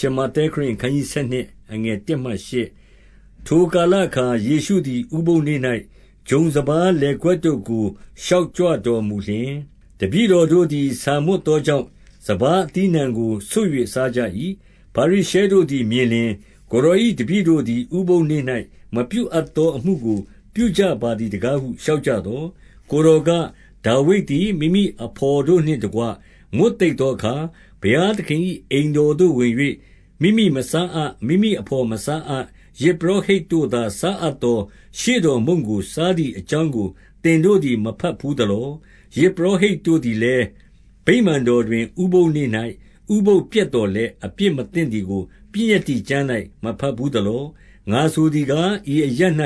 ရှမာဿဲခရစ်ယာန်အခနျး7အငယ်1မှ8ထိုကာလအခါယေရှုသည်ဥပုသ်နေ့၌ဂျုံစပါးလယ်ကွက်တို့ကိုရှောက်ကြွတော်မူလျှင်တပည့်တော်တို့သည်ဆာမွတ်သောကြောင့်စပါးအသီးအနှံကိုဆွတ်၍စားကြ၏ဖာရိရှဲတို့သည်မြင်လျှင်ကိုရော၏တပည့်တို့သည်ဥပုသ်နေ့၌မပြုအပ်သောအမှုကို ပြုကြပါသည်တကားဟုလျှောက်ကြသော်ကိုရောကဒါဝိဒ်သည်မိမိအဖော်တို့နှင့်တကွမွတ်သိပ်သောအခါဘုရားသခင်၏အိမ်တော်သို့ဝင်၍ မိမိမစားအပ်မိမိအဖော်မစားအပ်ယဇ်ပုရောဟိတ်တို့သာ စားအပ်သော ရှေ့တော်မုန့်ကို စားသည်အကြောင်းကို သင်တို့သည် မဘတ်ဘူးသလော။ယဇ်ပုရောဟိတ်တို့သည်လည်း ဗိမာန်တော်တွင် ဥပုသ်နေ့၌ဥပုသ်ပျက်သော်လည်း အပြစ်မသင့်သည်ကို ပညတ္တိကျမ်း၌မဘတ်ဘူးသလော။ငါဆိုသည်ကား၊ဤအရပ်၌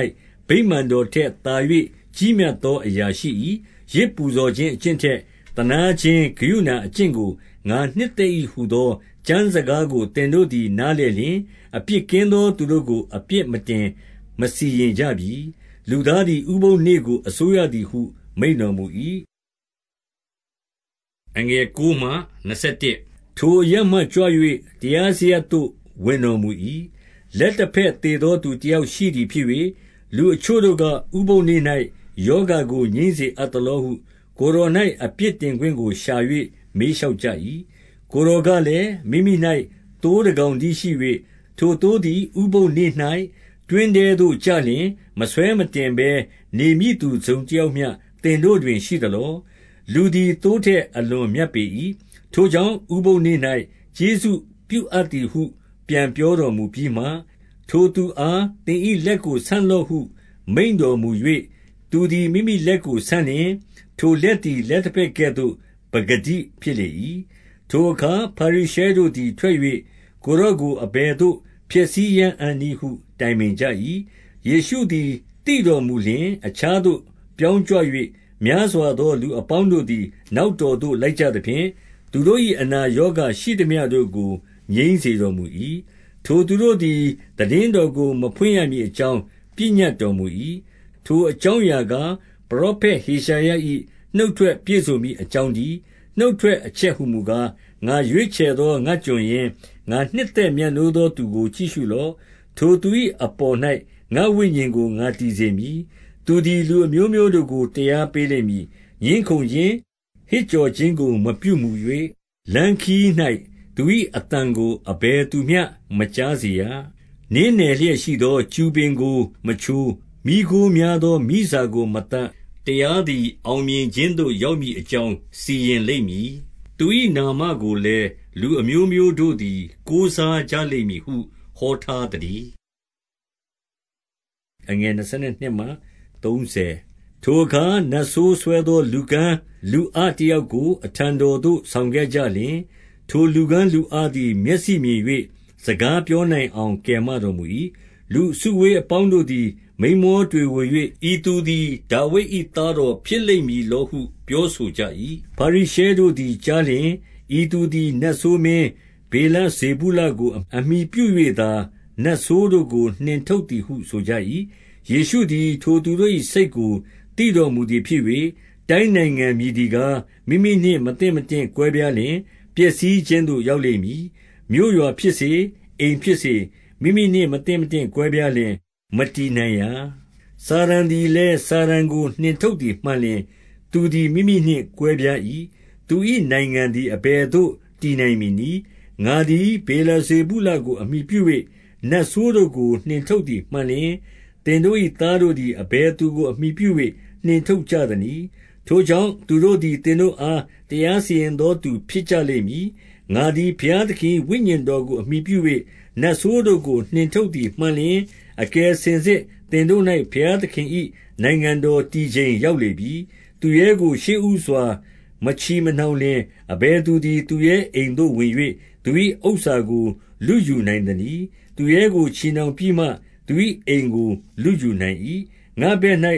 ဗိမာန်တော်ထက်သာ၍ကြီးမြတ်သောအရာရှိ၏။ယဇ်ပူဇော်ခြင်းအကျင့်ထက် သနားခြင်း ကရုဏာအကျင့်ကို ငါနှစ်သိမ့်၏ဟူသော ကျမ်းစကားကို သင်တို့သည် နားလည်လျှင်၊အပြစ်ကင်းသော သူတို့ကို အပြစ်မတင်မစီရင်ကြပြီ။လူသားသည် ဥပုသ်နေ့ကို အစိုးရသည်ဟု မိန့်တော်မူ၏။ထိုအရပ်မှကြွ၍တရားစရပ်သို့ ဝင်တော်မူ၏။လက်တဘက်သေသော သူတယောက်ရှိသည်ဖြစ်၍၊လူအချို့တို့က၊ဥပုသ်နေ့၌ရောဂါကို ငြိမ်းစေအပ်သလောဟု ကိုယ်တော်၌အပြစ်တင်ခွင့်ကိုရှာ၍မေးလျှောက်ကြ၏။ ကိုယ်တော်ကလည်း၊မိမိ၌သိုးတကောင်တည်းရှိ၍ထိုသိုးသည် ဥပုသ်နေ့၌တွင်းထဲသို့ကျလျှင် မဆွဲမတင်ဘဲနေမည်သူ တစုံတယောက်မျှ သင်တို့တွင် ရှိသလော။လူသည် သိုးထက်အလွန်မြတ်ပေ၏။ထိုကြောင့် ဥပုသ်နေ့၌ကျေးဇူးပြုအပ်သည်ဟု ပြန်ပြောတော်မူပြီးမှ၊ထိုသူအား သင်၏လက်ကို ဆန့်လော့ဟု မိန့်တော်မူ၍သူသည် မိမိလက်ကို ဆန့်လျှင် ထိုလက်သည် လက်တဘက်ကဲ့သို့ ပကတိဖြစ်လေ၏။ ထိုအခါ ဖာရိရှဲတို့သည် ထွက်၍ကိုယ်တော်ကို အဘယ်သို့ ဖျက်ဆီးရန်အံ့နည်းဟု တိုင်ပင်ကြ၏။ယေရှုသည် သိတော်မူလျှင် အခြားသို့ ပြောင်းကြွ၍များစွာသော လူအပေါင်းတို့သည် နောက်တော်သို့ လိုက်ကြသဖြင့်၊သူတို့၏အနာရောဂါရှိသမျှတို့ကို ငြိမ်းစေတော်မူ၏။ထိုသူတို့သည် သိတင်းတော်ကို မဖွင့်ရမည်အကြောင်း ပညတ်တော်မူ၏။ထိုအကြောင်းအရာကား၊ပရောဖက်ဟေရှာယ၏နှုတ်ထွက်ပြည့်စုံမည်အကြောင်းတည်း။ နှုတ်ထွက်အချက်ဟူမူကား၊ငါရွေးချယ်သော ငါ့ကျွန်ရင်း၊ငါနှစ်သက်မြတ်နိုးသောသူကို ကြည့်ရှုလော့။ထိုသူ၏အပေါ်၌ငါ့ဝိညာဉ်ကို ငါတည်စေမည်။သူသည် လူအမျိုးမျိုးတို့ကို တရားပေးလိမ့်မည်။ငြင်းခုံခြင်း၊ဟစ်ကြော်ခြင်းကို မပြုမူ၍၊လမ်းခရီး၌သူ၏အသံကို အဘယ်သူမျှ မကြားစေရ။နင်းနယ်လျက်ရှိသော ကျူပင်ကို မချိုး၊မီးခိုးများသော မီးစာကို မသတ်။ တရားသည် အောင်မြင်ခြင်းသို့ ရောက်မည်အကြောင်း စီရင်လိမ့်မည်။သူ၏နာမကိုလည်း လူအမျိုးမျိုးတို့သည် ကိုးစားကြလိမ့်မည်ဟု ဟောထားသတည်း။ထိုအခါ နတ်ဆိုးစွဲသော လူကန်းလူအတယောက်ကို အထံတော်သို့ ဆောင်ခဲ့ကြလျှင်၊ထိုလူကန်းလူအသည် မျက်စိမြင်၍စကားပြောနိုင်အောင် ကယ်မတော်မူ၏။လူအစုအဝေးအပေါင်းတို့သည် မိန်းမောတွေဝေ၍၊ဤသူသည် ဒါဝိဒ်၏သားတော်ဖြစ်လိမ့်မည်လောဟု ပြောဆိုကြ၏။ဖာရိရှဲတို့သည်ကြားလျှင်၊ဤသူသည် နတ်ဆိုးမင်းဗေလဇေဗုလကို အမှီပြု၍သာ နတ်ဆိုးတို့ကို နှင်ထုတ်သည်ဟုဆိုကြ၏။ယေရှုသည် ထိုသူတို့၏စိတ်ကို သိတော်မူသည်ဖြစ်၍၊တိုင်းနိုင်ငံမည်သည်ကား၊မိမိနှင့် မသင့်မတင့် ကွဲပြားလျှင် ပျက်စီးခြင်းသို့ ရောက်လိမ့်မည်။မြို့ရွာဖြစ်စေ၊အိမ်ဖြစ်စေ၊မိမိနှင့် မသင့်မတင့် ကွဲပြားလျှင် မတည်နိုင်ရာ။စာတန်သည်လည်းစာတန်ကိုနှင်ထုတ်သည်မှန်လျှင် သူသည်မိမိနှင့်ကွဲပြား၏။သူ၏နိုင်ငံသည်အဘယ်သို့တည်နိုင်မည်နည်း။ငါသည်ဗေလဇေဗုလကိုအမှီပြု၍နတ်ဆိုးတို့ကိုနှင်ထုတ်သည်မှန်လျှင်၊သင်တို့၏သားတို့သည်အဘယ်သူကိုအမှီပြု၍နှင်ထုတ်ကြသနည်း။ထိုကြောင့်သူတို့သည်သင်တို့အားတရားစီရင်သောသူဖြစ်ကြလိမ့်မည်။ငါသည်ဘုရားသခင်၏ဝိညာဉ်တော်ကိုအမှီပြု၍နတ်ဆိုးတို့ကိုနှင်ထုတ်သည်မှန်လျှင်၊ အကယ်စင်စစ်သင်တို့၌ဘုရားသခင်၏နိုင်ငံတော်တည်ချိန် ရောက်လေပြီ။သူရဲကို ရှေ့ဦးစွာ မချည်မနှောင်လျှင် အဘယ်သူသည် သူရဲအိမ်သို့ဝင်၍သူ၏ဥစ္စာကို လုယူနိုင်သနည်း။သူရဲကိုချည်နှောင်ပြီးမှ သူ၏အိမ်ကို လုယူနိုင်၏။ငါ့ဘက်၌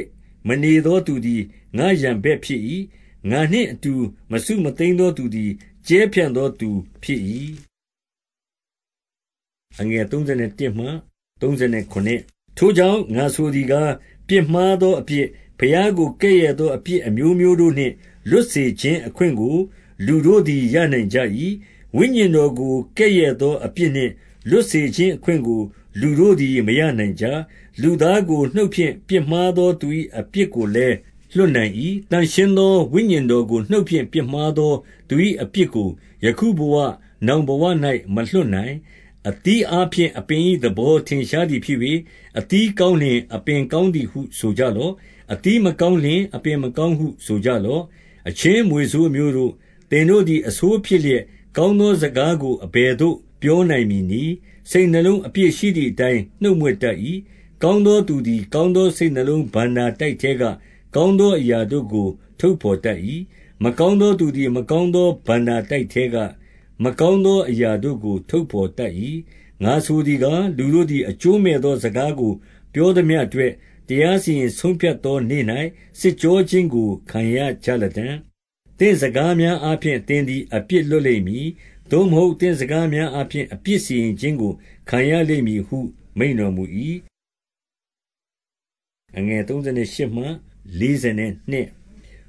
မနေသောသူသည် ငါ့ရန်ဘက်ဖြစ်၏။ငါနှင့်အတူ မစုမသိမ်းသောသူသည်ကြဲဖြန့်သောသူဖြစ်၏။ ထိုကြောင့် ငါဆိုသည်ကား၊ပြစ်မှားသောအပြစ်၊ဘုရားကိုကဲ့ရဲ့သော အပြစ်အမျိုးမျိုးတို့နှင့် လွတ်စေခြင်း အခွင့်ကို လူတို့သည် ရနိုင်ကြ၏။ဝိညာဉ်တော်ကို ကဲ့ရဲ့သောအပြစ်နှင့် လွတ်စေခြင်းအခွင့်ကို လူတို့သည် မရနိုင်ကြ။လူသားကို နှုတ်ဖြင့် ပြစ်မှားသောသူ၏အပြစ်ကိုလည်း လွှတ်နိုင်၏။သန့်ရှင်းသော ဝိညာဉ်တော်ကို နှုတ်ဖြင့် ပြစ်မှားသော သူ၏အပြစ်ကို ယခုဘဝ၊နောင်ဘဝ၌မလွှတ်နိုင်။ အသီးအားဖြင့် အပင်၏သဘော ထင်ရှားသည်ဖြစ်၍၊အသီးကောင်းလျှင် အပင်ကောင်းသည်ဟု ဆိုကြလော့။အသီးမကောင်းလျှင် အပင်မကောင်းဟု ဆိုကြလော့။အချင်းမြွေဆိုးအမျိုးတို့၊သင်တို့သည် အဆိုးဖြစ်လျက်၊ကောင်းသောစကားကို အဘယ်သို့ ပြောနိုင်မည်နည်း။စိတ်နှလုံးအပြည့်ရှိသည်အတိုင်း နှုတ်မြွက်တတ်၏။ကောင်းသောသူသည် ကောင်းသောစိတ်နှလုံးဘဏ္ဍာတိုက်ထဲက ကောင်းသောအရာတို့ကို ထုတ်ဘော်တတ်၏။မကောင်းသောသူသည် မကောင်းသောဘဏ္ဍာတိုက်ထဲက မကောင်းသောအရာတို့ကို ထုတ်ဘော်တတ်၏။ငါဆိုသည်ကား၊လူတို့သည် အကျိုးမဲ့သော စကားကို ပြောသမျှအတွက်၊တရားစီရင်ဆုံးဖြတ်သောနေ့၌စစ်ကြောခြင်းကို ခံရကြလတံ့။သင့်စကားများအားဖြင့် သင်သည် အပြစ်လွတ်လိမ့်မည်။သို့မဟုတ် သင့်စကားများအားဖြင့် အပြစ်စီရင်ခြင်းကို ခံရလိမ့်မည်ဟု မိန့်တော်မူ၏။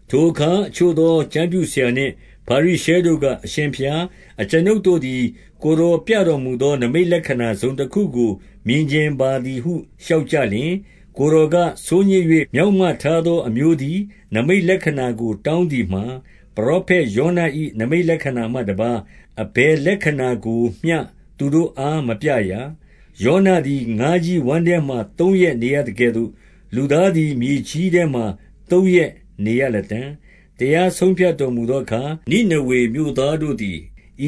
ထိုအခါ အချို့သော ကျမ်းပြုဆရာနှင့် ဖာရိရှဲတို့က၊အရှင်ဘုရား၊အကျွန်ုပ်တို့သည် ကိုယ်တော်ပြတော်မူသော နိမိတ်လက္ခဏာ တစုံတခုကို မြင်ချင်ပါသည်ဟု လျှောက်ကြလျှင်၊ကိုယ်တော်က၊ဆိုးညစ်၍မျောက်မထားသော အမျိုးသည် နိမိတ်လက္ခဏာကို တောင်းသည်မှာ၊ပရောဖက်ယောန၏နိမိတ်လက္ခဏာမှတပါး အဘယ်လက္ခဏာကိုမျှ သူတို့အား မပြရာ။ယောနသည် ငါးကြီးဝမ်းထဲမှာ သုံးရက်နေရသကဲ့သို့၊လူသားသည် မြေကြီးထဲမှာ သုံးရက်နေရလတံ့။ တရားဆုံးဖြတ်တော်မူသောအခါ၊နိနေဝေမြို့သားတို့သည်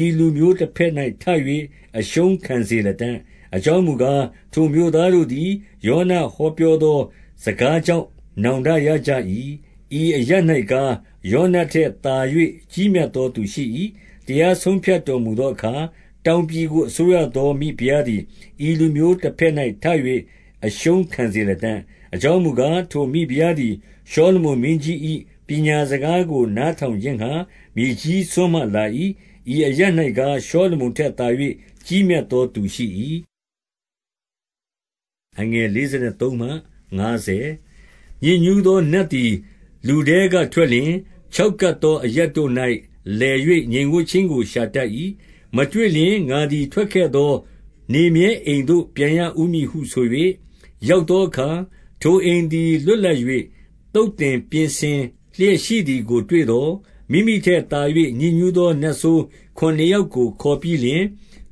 ဤလူမျိုးတဘက်၌ထ၍အရှုံးခံစေလတံ့။အကြောင်းမူကား၊ထိုမြို့သားတို့သည် ယောနဟောပြောသော စကားကြောင့် နောင်တရကြ၏။ဤအရပ်၌ကား၊ယောနထက်သာ၍ကြီးမြတ်သောသူရှိ၏။တရားဆုံးဖြတ်တော်မူသောအခါ၊တောင်ပြည်ကို အစိုးရသော မိဖုရားသည် ဤလူမျိုးတဘက်၌ထ၍အရှုံးခံစေလတံ့။အကြောင်းမူကား၊ထိုမိဖုရားသည် ရှောလမုန်မင်းကြီး၏ ပညာစကားကို နားထောင်ခြင်းငှါ မြေကြီးစွန်းမှလာ၏။ဤအရပ်၌ကား၊ရှောလမုန်ထက်သာ၍ကြီးမြတ်သောသူရှိ၏။ညစ်ညူးသော နတ်သည် လူထဲကထွက်လျှင်၊ခြောက်ကပ်သော အရပ်တို့၌လည်၍ငြိမ်ဝပ်ခြင်းကို ရှာတတ်၏။မတွေ့လျှင်၊ငါသည် ထွက်ခဲ့သော နေမြဲအိမ်သို့ ပြန်ရဦးမည်ဟုဆို၍ရောက်သောအခါ၊ထိုအိမ်သည် လွတ်လပ်၍သုတ်သင်ပြင်ဆင် လျက်ရှိသည်ကို တွေ့သော်၊မိမိထက်သာ၍ညစ်ညူးသောနတ်ဆိုးခုနစ်ယောက်ကို ခေါ်ပြီးလျှင်၊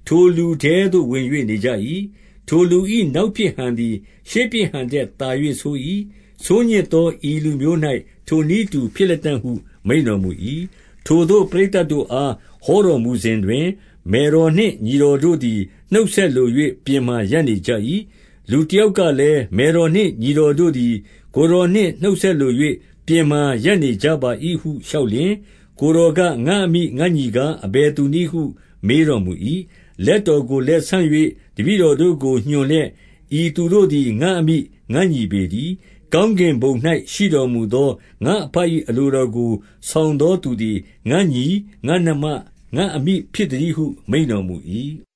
ထိုလူထဲသို့ ဝင်၍နေကြ၏။ထိုလူ၏နောက်ဖြစ်ဟန်သည် ရှေ့ဖြစ်ဟန်ထက်သာ၍ဆိုး၏။ဆိုးညစ်သော ဤလူမျိုး၌ထိုနည်းတူဖြစ်လတံ့ဟု မိန့်တော်မူ၏။ထိုသို့ ပရိသတ်တို့အား ဟောတော်မူစဉ်တွင်၊မယ်တော်နှင့် ညီတော်တို့သည် နှုတ်ဆက်လို၍ပြင်မှာ ရပ်နေကြ၏။လူတယောက်ကလည်း၊မယ်တော်နှင့် ညီတော်တို့သည် ကိုယ်တော်နှင့် နှုတ်ဆက်လို၍ ပြင်မှာ ရပ်နေကြပါ၏ဟုလျှောက်လျှင်၊ကိုယ်တော်က၊ငါ့အမိ ငါ့ညီကား အဘယ်သူနည်းဟု မေးတော်မူ၏။လက်တော်ကိုလက်ဆန့်၍တပည့်တော်တို့ကို ညွှန်လျက်၊ဤသူတို့သည် ငါ့အမိ ငါ့ညီပေတည်း။ကောင်းကင်ဘုံ၌ရှိတော်မူသော ငါ့အဘ၏အလိုတော်ကို ဆောင်သောသူသည် ငါ့ညီ၊ငါ့နှမ၊ငါ့အမိဖြစ်သတည်းဟု မိန့်တော်မူ၏။